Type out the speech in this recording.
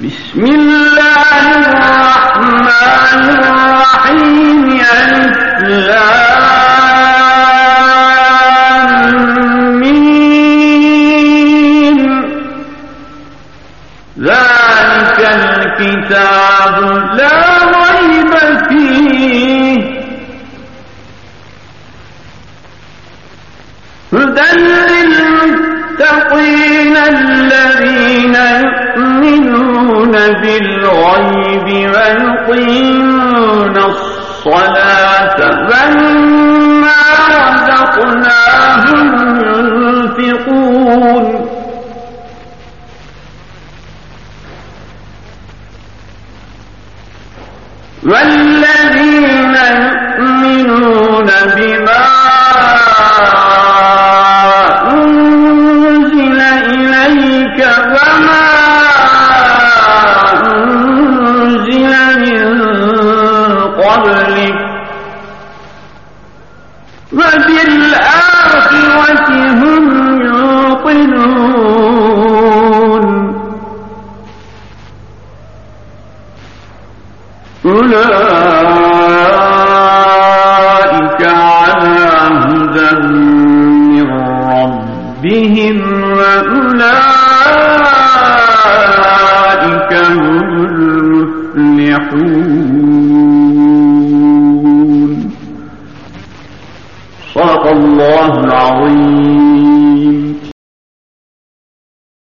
بسم الله الرحمن الرحيم ألف لام ميم. ذلك الكتاب لا ريب فيه. هدى للمتقين. بالغيب ويقيمون الصلاة ومما رزقناهم ينفقون. والذين وبالآخرة هم أولئك على من ربهم وأولئك هم المفلحون. الله العظيم.